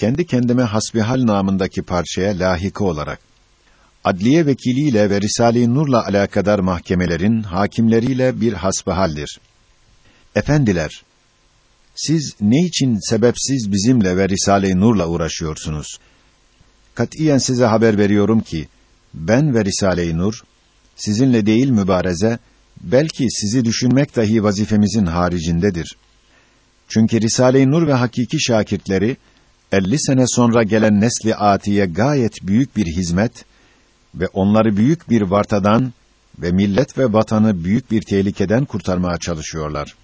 kendi kendime hasbihal namındaki parçaya lahika olarak adliye vekiliyle ve Risale-i Nur'la alakadar mahkemelerin hakimleriyle bir hasbihaldir. Efendiler, siz ne için sebepsiz bizimle ve Risale-i Nur'la uğraşıyorsunuz? Katiyen size haber veriyorum ki ben ve Risale-i Nur sizinle değil mübareze belki sizi düşünmek dahi vazifemizin haricindedir. Çünkü Risale-i Nur ve hakiki şakirtleri 50 sene sonra gelen nesli atiye gayet büyük bir hizmet ve onları büyük bir vartadan ve millet ve vatanı büyük bir tehlikeden kurtarmaya çalışıyorlar.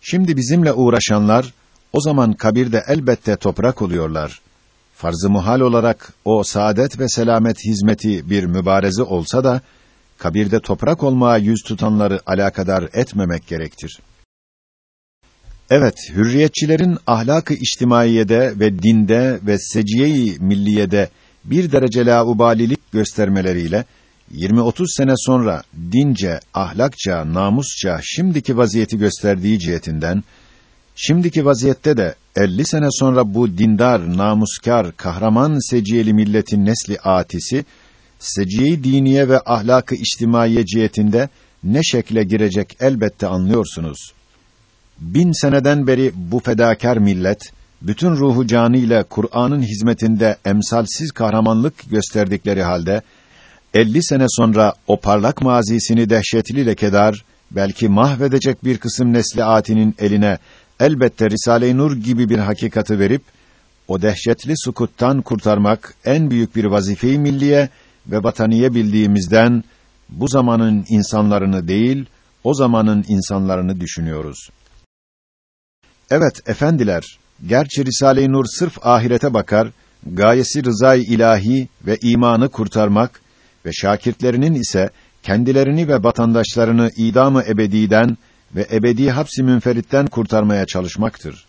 Şimdi bizimle uğraşanlar o zaman kabirde elbette toprak oluyorlar. Farz-ı muhal olarak o saadet ve selamet hizmeti bir mübareze olsa da kabirde toprak olmaya yüz tutanları alakadar etmemek gerektir. Evet, hürriyetçilerin ahlak-ı içtimaiyede ve dinde ve seciye-i milliyede bir derece laubalilik göstermeleriyle 20-30 sene sonra dince, ahlakça, namusça şimdiki vaziyeti gösterdiği cihetinden şimdiki vaziyette de 50 sene sonra bu dindar, namuskar, kahraman seciyeli milletin nesli atisi seciye diniye ve ahlakı içtimaiye cihetinde ne şekle girecek elbette anlıyorsunuz. Bin seneden beri bu fedakar millet bütün ruhu canıyla Kur'an'ın hizmetinde emsalsiz kahramanlık gösterdikleri halde 50 sene sonra o parlak mazisini dehşetli lekedar belki mahvedecek bir kısım nesli atinin eline elbette Risale-i Nur gibi bir hakikati verip o dehşetli sukuttan kurtarmak en büyük bir vazife-i milliye ve vataniye bildiğimizden bu zamanın insanlarını değil, o zamanın insanlarını düşünüyoruz. Evet efendiler, gerçi Risale-i Nur sırf ahirete bakar, gayesi rızay ilahi ve imanı kurtarmak ve şakirtlerinin ise kendilerini ve vatandaşlarını idamı ebediden ve ebedi hapsi münferitten kurtarmaya çalışmaktır.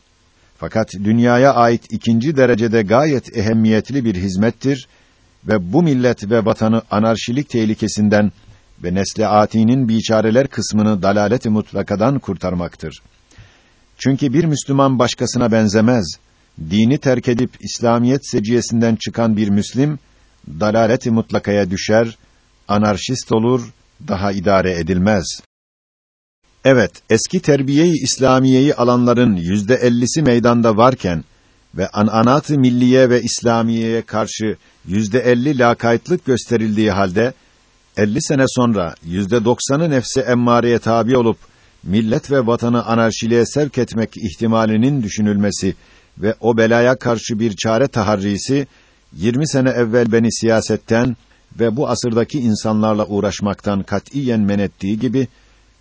Fakat dünyaya ait ikinci derecede gayet ehemmiyetli bir hizmettir ve bu millet ve vatanı anarşilik tehlikesinden ve nesli atinin biçareler kısmını dalalet-i mutlakadan kurtarmaktır. Çünkü bir Müslüman başkasına benzemez. Dini terk edip İslamiyet seciyesinden çıkan bir Müslim dalalet-i mutlakaya düşer, anarşist olur, daha idare edilmez. Evet, eski terbiye-i İslamiyeyi alanların yüzde ellisi meydanda varken ve ananat-ı milliye ve İslamiye'ye karşı yüzde elli lakaytlık gösterildiği halde, elli sene sonra yüzde doksanı nefsi emmareye tabi olup, millet ve vatanı anarşiliğe sevk etmek ihtimalinin düşünülmesi ve o belaya karşı bir çare taharrisi, 20 sene evvel beni siyasetten ve bu asırdaki insanlarla uğraşmaktan katiyen men ettiği gibi,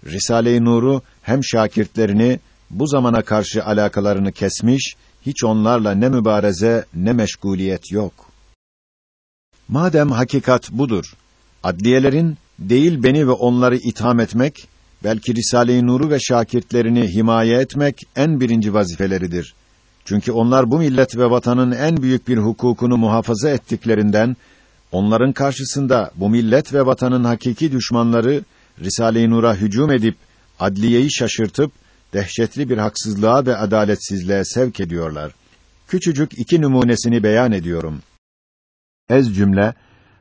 Risale-i Nur'u hem şakirtlerini bu zamana karşı alakalarını kesmiş, hiç onlarla ne mübareze ne meşguliyet yok. Madem hakikat budur, adliyelerin değil beni ve onları itham etmek, belki Risale-i Nur'u ve şakirtlerini himaye etmek en birinci vazifeleridir. Çünkü onlar bu millet ve vatanın en büyük bir hukukunu muhafaza ettiklerinden, onların karşısında bu millet ve vatanın hakiki düşmanları Risale-i Nur'a hücum edip adliyeyi şaşırtıp dehşetli bir haksızlığa ve adaletsizliğe sevk ediyorlar. Küçücük iki numunesini beyan ediyorum. Ez cümle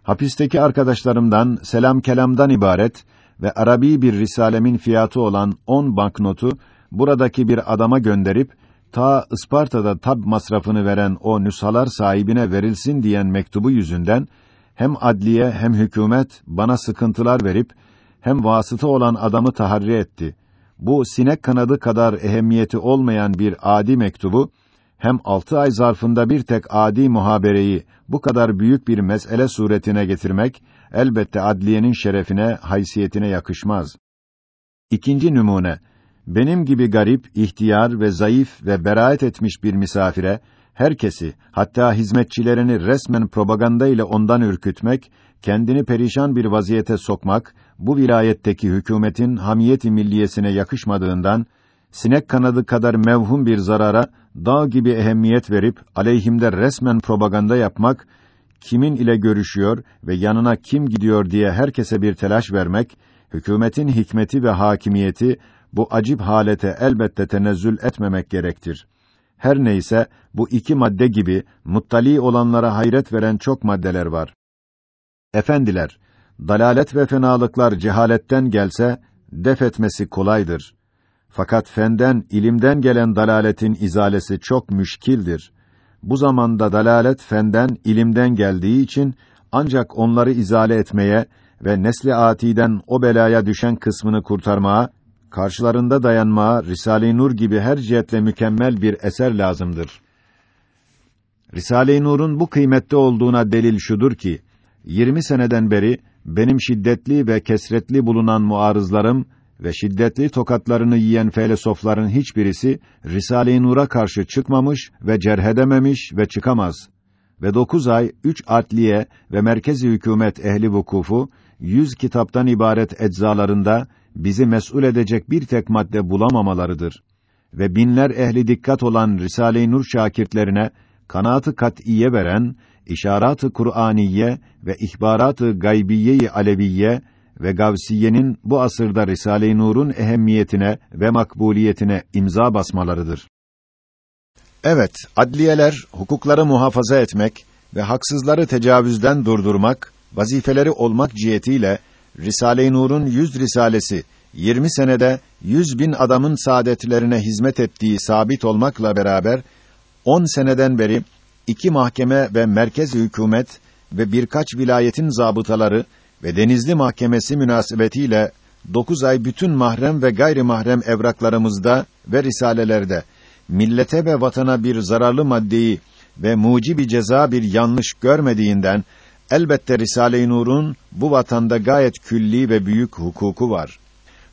hapisteki arkadaşlarımdan selam kelamdan ibaret ve Arabi bir risalemin fiyatı olan on banknotu buradaki bir adama gönderip ta Isparta'da tab masrafını veren o nüshalar sahibine verilsin diyen mektubu yüzünden hem adliye hem hükümet bana sıkıntılar verip hem vasıta olan adamı taharri etti. Bu sinek kanadı kadar ehemmiyeti olmayan bir adi mektubu hem altı ay zarfında bir tek adi muhabereyi bu kadar büyük bir mesele suretine getirmek elbette adliyenin şerefine, haysiyetine yakışmaz. İkinci numune benim gibi garip, ihtiyar ve zayıf ve beraat etmiş bir misafire herkesi, hatta hizmetçilerini resmen propaganda ile ondan ürkütmek, kendini perişan bir vaziyete sokmak, bu vilayetteki hükümetin hamiyeti milliyesine yakışmadığından, sinek kanadı kadar mevhum bir zarara, dağ gibi ehemmiyet verip, aleyhimde resmen propaganda yapmak, kimin ile görüşüyor ve yanına kim gidiyor diye herkese bir telaş vermek, hükümetin hikmeti ve hakimiyeti, bu acip halete elbette tenezzül etmemek gerektir Her neyse, bu iki madde gibi, muttali olanlara hayret veren çok maddeler var. Efendiler, dalalet ve fenalıklar cehaletten gelse, def etmesi kolaydır. Fakat fenden, ilimden gelen dalaletin izalesi çok müşkildir. Bu zamanda dalalet fenden, ilimden geldiği için, ancak onları izale etmeye ve nesli atiden o belaya düşen kısmını kurtarmaya, karşılarında dayanmaya Risale-i Nur gibi her cihetle mükemmel bir eser lazımdır. Risale-i Nur'un bu kıymette olduğuna delil şudur ki, 20 seneden beri benim şiddetli ve kesretli bulunan muarızlarım ve şiddetli tokatlarını yiyen felsefeler'in hiçbirisi Risale-i Nur'a karşı çıkmamış ve cerhedememiş ve çıkamaz. Ve dokuz ay üç adliye ve merkezi hükümet ehli vukufu yüz kitaptan ibaret eczalarında bizi mesul edecek bir tek madde bulamamalarıdır. Ve binler ehli dikkat olan Risale-i Nur şakirtlerine kanaatı kat'iye veren işarat-ı Kur'aniye ve ihbarat-ı gaybiye-i aleviye ve Gavsiye'nin bu asırda Risale-i Nur'un ehemmiyetine ve makbuliyetine imza basmalarıdır. Evet, adliyeler hukukları muhafaza etmek ve haksızları tecavüzden durdurmak vazifeleri olmak cihetiyle Risale-i Nur'un yüz risalesi 20 senede yüz bin adamın saadetlerine hizmet ettiği sabit olmakla beraber 10 seneden beri iki mahkeme ve merkez hükümet ve birkaç vilayetin zabıtaları ve Denizli Mahkemesi münasebetiyle dokuz ay bütün mahrem ve gayri mahrem evraklarımızda ve risalelerde millete ve vatana bir zararlı maddeyi ve mucibi ceza bir yanlış görmediğinden elbette Risale-i Nur'un bu vatanda gayet külli ve büyük hukuku var.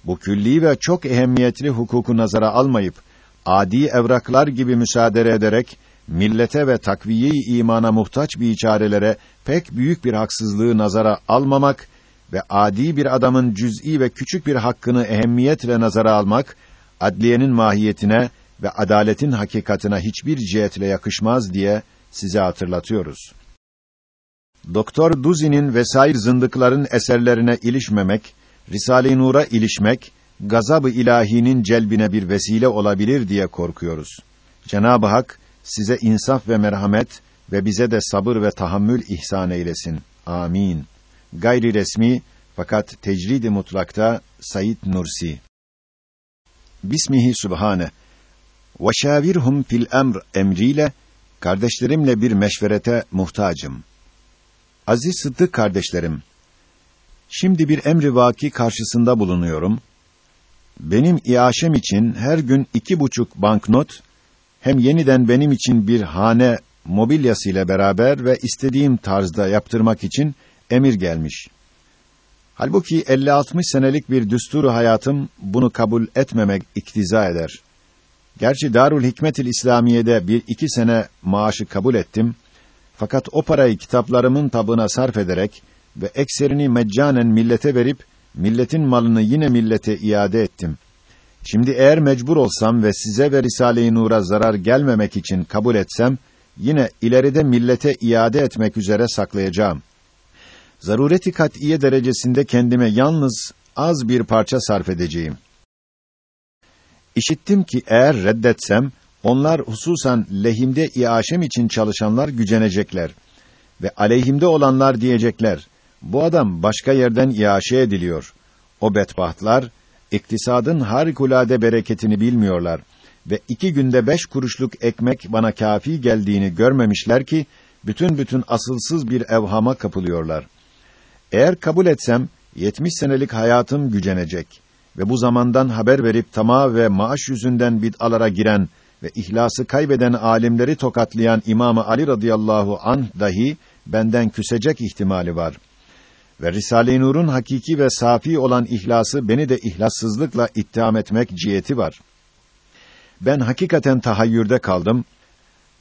Bu külli ve çok ehemmiyetli hukuku nazara almayıp adi evraklar gibi müsaade ederek millete ve takviye-i imana muhtaç bir çarelere pek büyük bir haksızlığı nazara almamak ve adi bir adamın cüz'i ve küçük bir hakkını ehemmiyetle nazara almak adliyenin mahiyetine ve adaletin hakikatına hiçbir cihetle yakışmaz diye size hatırlatıyoruz. Doktor Duzi'nin vesair zındıkların eserlerine ilişmemek, Risale-i Nur'a ilişmek, gazab-ı ilahinin celbine bir vesile olabilir diye korkuyoruz. Cenab-ı Hak size insaf ve merhamet ve bize de sabır ve tahammül ihsan eylesin. Amin. Gayri resmi fakat tecridi mutlakta Said Nursi. Bismihi Subhane. Ve şavirhum fil emr emriyle kardeşlerimle bir meşverete muhtacım. Aziz Sıddık kardeşlerim, şimdi bir emri vaki karşısında bulunuyorum. Benim iaşem için her gün iki buçuk banknot, hem yeniden benim için bir hane mobilyası ile beraber ve istediğim tarzda yaptırmak için emir gelmiş. Halbuki 50-60 senelik bir düsturu hayatım bunu kabul etmemek iktiza eder. Gerçi Darül Hikmetil İslamiye'de bir iki sene maaşı kabul ettim. Fakat o parayı kitaplarımın tabına sarf ederek ve ekserini meccanen millete verip milletin malını yine millete iade ettim. Şimdi eğer mecbur olsam ve size ve Risale-i Nur'a zarar gelmemek için kabul etsem yine ileride millete iade etmek üzere saklayacağım. Zarureti kat'iye derecesinde kendime yalnız az bir parça sarf edeceğim. İşittim ki eğer reddetsem onlar hususan lehimde iaşem için çalışanlar gücenecekler ve aleyhimde olanlar diyecekler. Bu adam başka yerden iaşe ediliyor. O bedbahtlar iktisadın harikulade bereketini bilmiyorlar ve iki günde beş kuruşluk ekmek bana kafi geldiğini görmemişler ki bütün bütün asılsız bir evhama kapılıyorlar. Eğer kabul etsem yetmiş senelik hayatım gücenecek ve bu zamandan haber verip tamah ve maaş yüzünden bid'alara giren ve ihlası kaybeden alimleri tokatlayan İmamı Ali radıyallahu anh dahi benden küsecek ihtimali var. Ve Risale-i Nur'un hakiki ve safi olan ihlası beni de ihlassızlıkla ittiham etmek ciheti var. Ben hakikaten tahayyürde kaldım.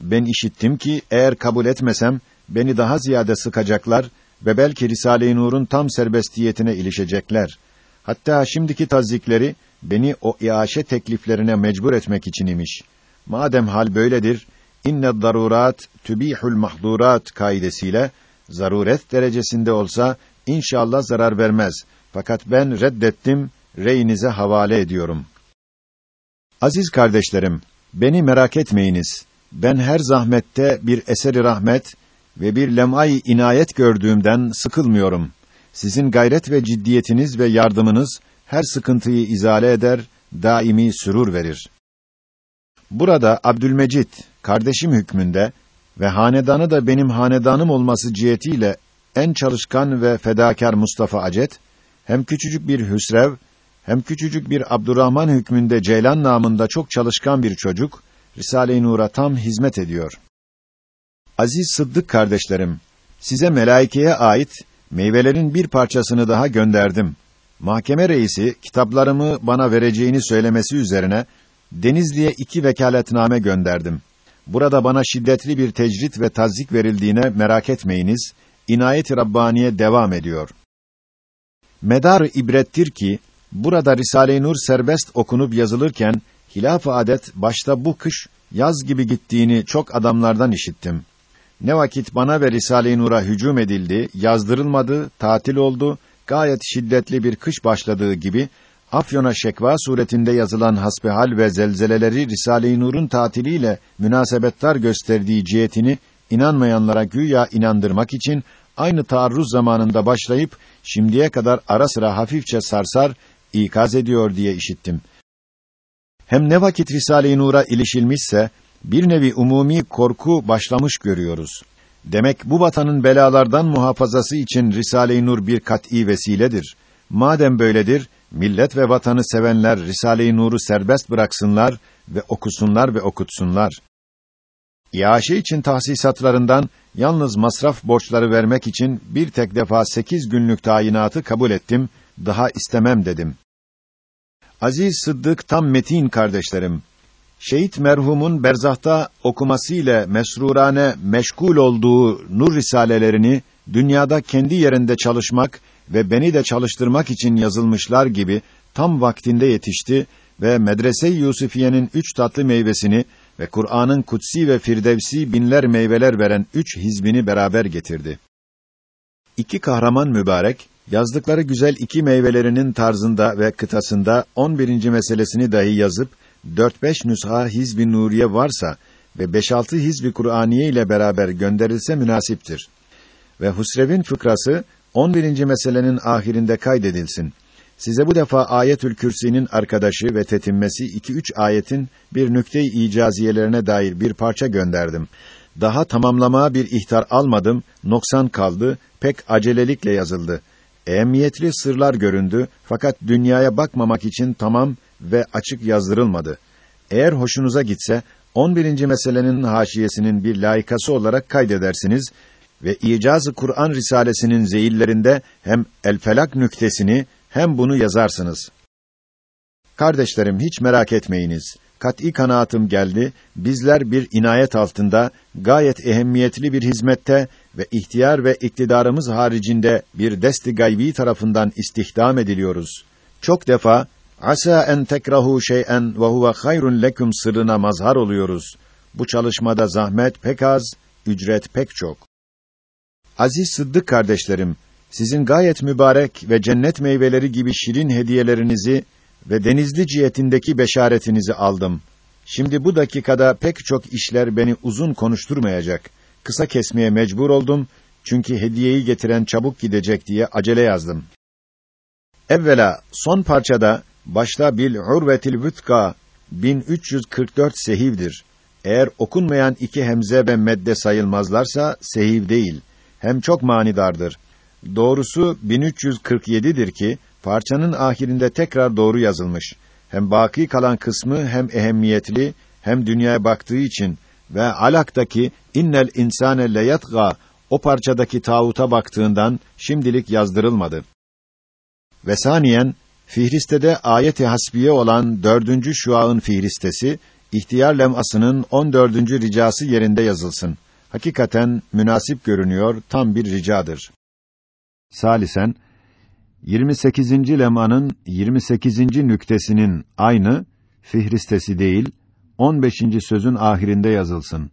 Ben işittim ki eğer kabul etmesem beni daha ziyade sıkacaklar ve belki Risale-i Nur'un tam serbestiyetine ilişecekler. Hatta şimdiki tazikleri beni o iaşe tekliflerine mecbur etmek için imiş. Madem hal böyledir, inne darurat tübihul mahdurat kaidesiyle zaruret derecesinde olsa inşallah zarar vermez. Fakat ben reddettim, reyinize havale ediyorum. Aziz kardeşlerim, Beni merak etmeyiniz. Ben her zahmette bir eseri rahmet ve bir lem'ay inayet gördüğümden sıkılmıyorum. Sizin gayret ve ciddiyetiniz ve yardımınız her sıkıntıyı izale eder, daimi sürur verir. Burada Abdülmecit kardeşim hükmünde ve hanedanı da benim hanedanım olması cihetiyle en çalışkan ve fedakar Mustafa Acet hem küçücük bir Hüsrev hem küçücük bir Abdurrahman hükmünde Ceylan namında çok çalışkan bir çocuk Risale-i Nur'a tam hizmet ediyor. Aziz Sıddık kardeşlerim, size melaikeye ait meyvelerin bir parçasını daha gönderdim. Mahkeme reisi kitaplarımı bana vereceğini söylemesi üzerine Denizli'ye iki vekaletname gönderdim. Burada bana şiddetli bir tecrit ve tazik verildiğine merak etmeyiniz. İnayet-i Rabbaniye devam ediyor. Medar ibrettir ki burada Risale-i Nur serbest okunup yazılırken hilaf-ı adet başta bu kış yaz gibi gittiğini çok adamlardan işittim. Ne vakit bana ve Risale-i Nur'a hücum edildi, yazdırılmadı, tatil oldu, gayet şiddetli bir kış başladığı gibi Afyon'a şekva suretinde yazılan hasbihal ve zelzeleleri Risale-i Nur'un tatiliyle münasebettar gösterdiği cihetini inanmayanlara güya inandırmak için aynı taarruz zamanında başlayıp şimdiye kadar ara sıra hafifçe sarsar, ikaz ediyor diye işittim. Hem ne vakit Risale-i Nur'a ilişilmişse bir nevi umumi korku başlamış görüyoruz. Demek bu vatanın belalardan muhafazası için Risale-i Nur bir kat'î vesiledir. Madem böyledir, millet ve vatanı sevenler Risale-i Nur'u serbest bıraksınlar ve okusunlar ve okutsunlar. İaşe için tahsisatlarından yalnız masraf borçları vermek için bir tek defa sekiz günlük tayinatı kabul ettim, daha istemem dedim. Aziz Sıddık tam metin kardeşlerim. Şehit merhumun berzahta okuması ile mesrurane meşgul olduğu nur risalelerini dünyada kendi yerinde çalışmak ve beni de çalıştırmak için yazılmışlar gibi tam vaktinde yetişti ve Medrese-i Yusufiye'nin üç tatlı meyvesini ve Kur'an'ın kutsi ve firdevsi binler meyveler veren üç hizbini beraber getirdi. İki kahraman mübarek, yazdıkları güzel iki meyvelerinin tarzında ve kıtasında on birinci meselesini dahi yazıp, dört beş nüsha hizb-i nuriye varsa ve beş altı hizb-i Kur'aniye ile beraber gönderilse münasiptir. Ve Husrev'in fıkrası, on birinci meselenin ahirinde kaydedilsin. Size bu defa Ayetül Kürsi'nin arkadaşı ve tetimmesi iki üç ayetin bir nükte-i icaziyelerine dair bir parça gönderdim. Daha tamamlamaya bir ihtar almadım, noksan kaldı, pek acelelikle yazıldı. Ehemmiyetli sırlar göründü fakat dünyaya bakmamak için tamam ve açık yazdırılmadı. Eğer hoşunuza gitse 11. meselenin haşiyesinin bir layıkası olarak kaydedersiniz ve İcaz-ı Kur'an risalesinin zeyillerinde hem El Felak nüktesini hem bunu yazarsınız. Kardeşlerim hiç merak etmeyiniz. Kat'î kanaatim geldi. Bizler bir inayet altında gayet ehemmiyetli bir hizmette ve ihtiyar ve iktidarımız haricinde bir desti gaybi tarafından istihdam ediliyoruz. Çok defa asa en tekrahu şey'en ve huve hayrun leküm sırrına mazhar oluyoruz. Bu çalışmada zahmet pek az, ücret pek çok. Aziz Sıddık kardeşlerim, sizin gayet mübarek ve cennet meyveleri gibi şirin hediyelerinizi ve denizli cihetindeki beşaretinizi aldım. Şimdi bu dakikada pek çok işler beni uzun konuşturmayacak. Kısa kesmeye mecbur oldum çünkü hediyeyi getiren çabuk gidecek diye acele yazdım. Evvela son parçada başta bil urvetil vütka 1344 sehivdir. Eğer okunmayan iki hemze ve medde sayılmazlarsa sehiv değil. Hem çok manidardır. Doğrusu 1347'dir ki parçanın ahirinde tekrar doğru yazılmış. Hem baki kalan kısmı hem ehemmiyetli hem dünyaya baktığı için ve alaktaki innel insane leyatga o parçadaki tağuta baktığından şimdilik yazdırılmadı. Ve saniyen Fihristede ayet-i hasbiye olan dördüncü şuağın fihristesi, ihtiyar lemasının on dördüncü ricası yerinde yazılsın. Hakikaten münasip görünüyor, tam bir ricadır. Salisen, 28. lemanın 28. nüktesinin aynı, fihristesi değil, 15. sözün ahirinde yazılsın.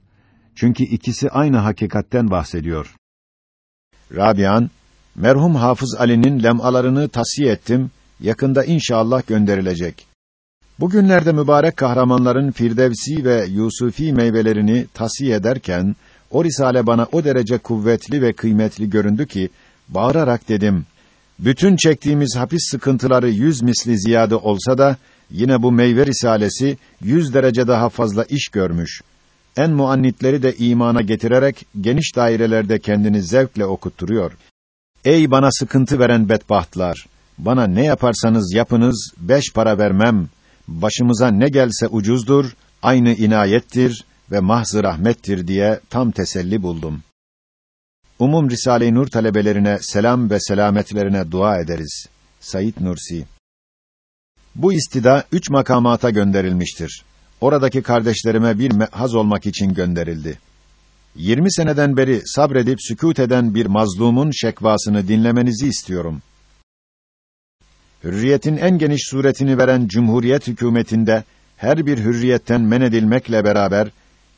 Çünkü ikisi aynı hakikatten bahsediyor. Rabian, merhum Hafız Ali'nin lemalarını tasiye ettim, yakında inşallah gönderilecek. Bugünlerde mübarek kahramanların Firdevsi ve Yusufi meyvelerini tasiye ederken, o risale bana o derece kuvvetli ve kıymetli göründü ki, bağırarak dedim, bütün çektiğimiz hapis sıkıntıları yüz misli ziyade olsa da, yine bu meyve risalesi yüz derece daha fazla iş görmüş. En muannitleri de imana getirerek geniş dairelerde kendini zevkle okutturuyor. Ey bana sıkıntı veren bedbahtlar! Bana ne yaparsanız yapınız, beş para vermem. Başımıza ne gelse ucuzdur, aynı inayettir ve mahzı rahmettir diye tam teselli buldum. Umum Risale-i Nur talebelerine selam ve selametlerine dua ederiz. Sayit Nursi Bu istida üç makamata gönderilmiştir. Oradaki kardeşlerime bir mehaz olmak için gönderildi. Yirmi seneden beri sabredip sükût eden bir mazlumun şekvasını dinlemenizi istiyorum. Hürriyetin en geniş suretini veren Cumhuriyet hükümetinde her bir hürriyetten men edilmekle beraber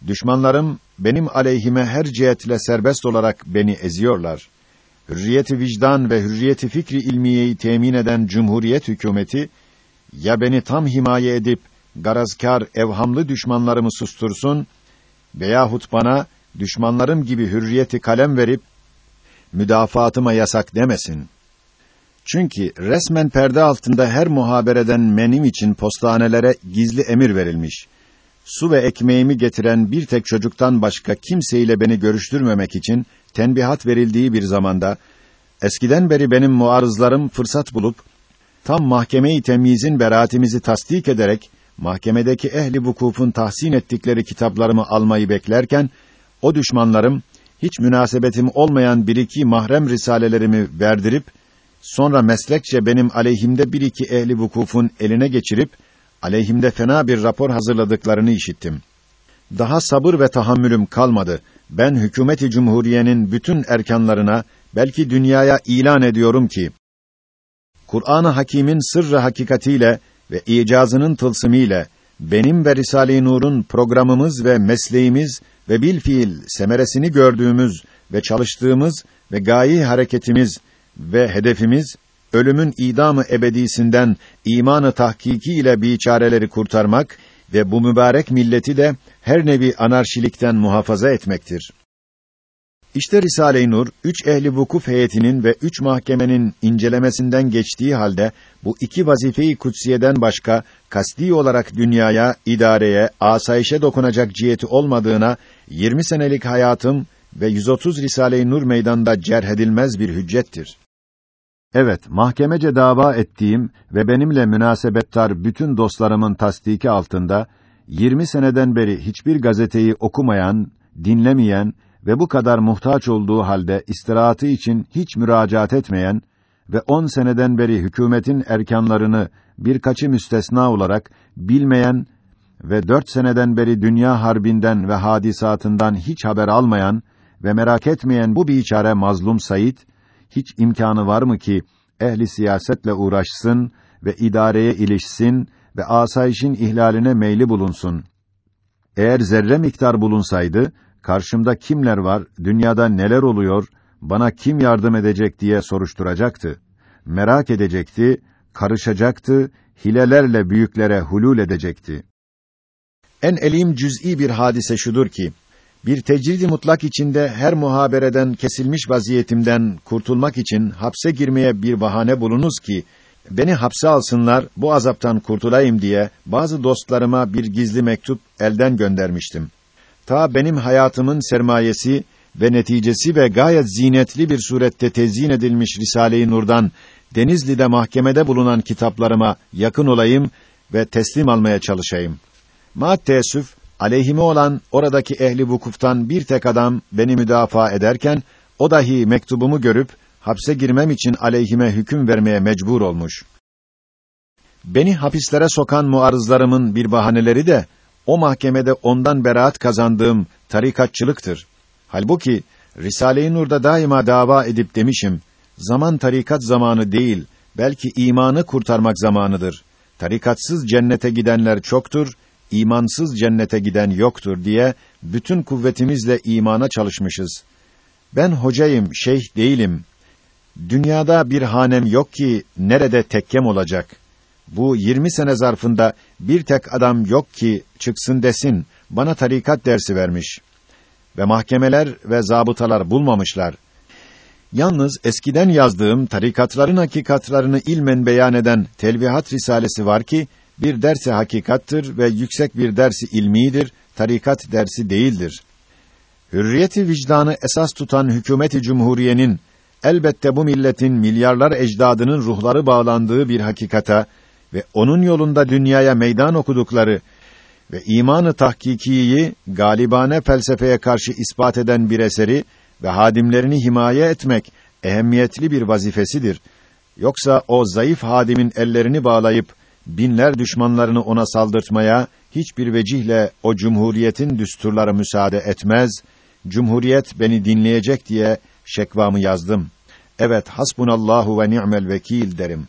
düşmanlarım benim aleyhime her cihetle serbest olarak beni eziyorlar. Hürriyeti vicdan ve hürriyeti fikri ilmiyeyi temin eden Cumhuriyet hükümeti ya beni tam himaye edip garazkar evhamlı düşmanlarımı sustursun veyahut bana düşmanlarım gibi hürriyeti kalem verip müdafaatıma yasak demesin. Çünkü resmen perde altında her muhabereden menim için postanelere gizli emir verilmiş. Su ve ekmeğimi getiren bir tek çocuktan başka kimseyle beni görüştürmemek için tenbihat verildiği bir zamanda eskiden beri benim muarızlarım fırsat bulup tam mahkeme-i temyizin beraatimizi tasdik ederek mahkemedeki ehli vukufun tahsin ettikleri kitaplarımı almayı beklerken o düşmanlarım hiç münasebetim olmayan bir iki mahrem risalelerimi verdirip sonra meslekçe benim aleyhimde bir iki ehli vukufun eline geçirip aleyhimde fena bir rapor hazırladıklarını işittim. Daha sabır ve tahammülüm kalmadı. Ben hükümeti cumhuriyenin bütün erkanlarına belki dünyaya ilan ediyorum ki Kur'an-ı Hakîm'in sırrı hakikatiyle ve icazının tılsımıyla benim ve Risale-i Nur'un programımız ve mesleğimiz ve bil fiil semeresini gördüğümüz ve çalıştığımız ve gayi hareketimiz ve hedefimiz ölümün idamı ebedisinden imanı tahkiki ile biçareleri kurtarmak ve bu mübarek milleti de her nevi anarşilikten muhafaza etmektir. İşte Risale-i Nur, üç ehli vukuf heyetinin ve üç mahkemenin incelemesinden geçtiği halde, bu iki vazifeyi kutsiyeden başka, kasti olarak dünyaya, idareye, asayişe dokunacak ciheti olmadığına, 20 senelik hayatım ve 130 Risale-i Nur meydanda cerhedilmez bir hüccettir. Evet, mahkemece dava ettiğim ve benimle münasebettar bütün dostlarımın tasdiki altında, 20 seneden beri hiçbir gazeteyi okumayan, dinlemeyen ve bu kadar muhtaç olduğu halde istirahatı için hiç müracaat etmeyen ve on seneden beri hükümetin erkanlarını birkaçı müstesna olarak bilmeyen ve dört seneden beri dünya harbinden ve hadisatından hiç haber almayan ve merak etmeyen bu biçare mazlum Said, hiç imkanı var mı ki ehli siyasetle uğraşsın ve idareye ilişsin ve asayişin ihlaline meyli bulunsun. Eğer zerre miktar bulunsaydı, karşımda kimler var, dünyada neler oluyor, bana kim yardım edecek diye soruşturacaktı. Merak edecekti, karışacaktı, hilelerle büyüklere hulul edecekti. En elim cüz'i bir hadise şudur ki, bir tecridi mutlak içinde her muhabereden kesilmiş vaziyetimden kurtulmak için hapse girmeye bir bahane bulunuz ki, beni hapse alsınlar, bu azaptan kurtulayım diye bazı dostlarıma bir gizli mektup elden göndermiştim ta benim hayatımın sermayesi ve neticesi ve gayet zinetli bir surette tezyin edilmiş Risale-i Nur'dan Denizli'de mahkemede bulunan kitaplarıma yakın olayım ve teslim almaya çalışayım. Ma teessüf aleyhime olan oradaki ehli vukuftan bir tek adam beni müdafaa ederken o dahi mektubumu görüp hapse girmem için aleyhime hüküm vermeye mecbur olmuş. Beni hapislere sokan muarızlarımın bir bahaneleri de o mahkemede ondan beraat kazandığım tarikatçılıktır. Halbuki Risale-i Nur'da daima dava edip demişim, zaman tarikat zamanı değil, belki imanı kurtarmak zamanıdır. Tarikatsız cennete gidenler çoktur, imansız cennete giden yoktur diye bütün kuvvetimizle imana çalışmışız. Ben hocayım, şeyh değilim. Dünyada bir hanem yok ki nerede tekkem olacak. Bu 20 sene zarfında bir tek adam yok ki çıksın desin, bana tarikat dersi vermiş. Ve mahkemeler ve zabıtalar bulmamışlar. Yalnız eskiden yazdığım tarikatların hakikatlarını ilmen beyan eden Telvihat Risalesi var ki, bir dersi hakikattır ve yüksek bir dersi ilmidir, tarikat dersi değildir. Hürriyeti vicdanı esas tutan hükümeti cumhuriyenin elbette bu milletin milyarlar ecdadının ruhları bağlandığı bir hakikata ve onun yolunda dünyaya meydan okudukları ve imanı tahkikiyi galibane felsefeye karşı ispat eden bir eseri ve hadimlerini himaye etmek ehemmiyetli bir vazifesidir. Yoksa o zayıf hadimin ellerini bağlayıp binler düşmanlarını ona saldırtmaya hiçbir vecihle o cumhuriyetin düsturları müsaade etmez. Cumhuriyet beni dinleyecek diye şekvamı yazdım. Evet, hasbunallahu ve ni'mel vekil derim.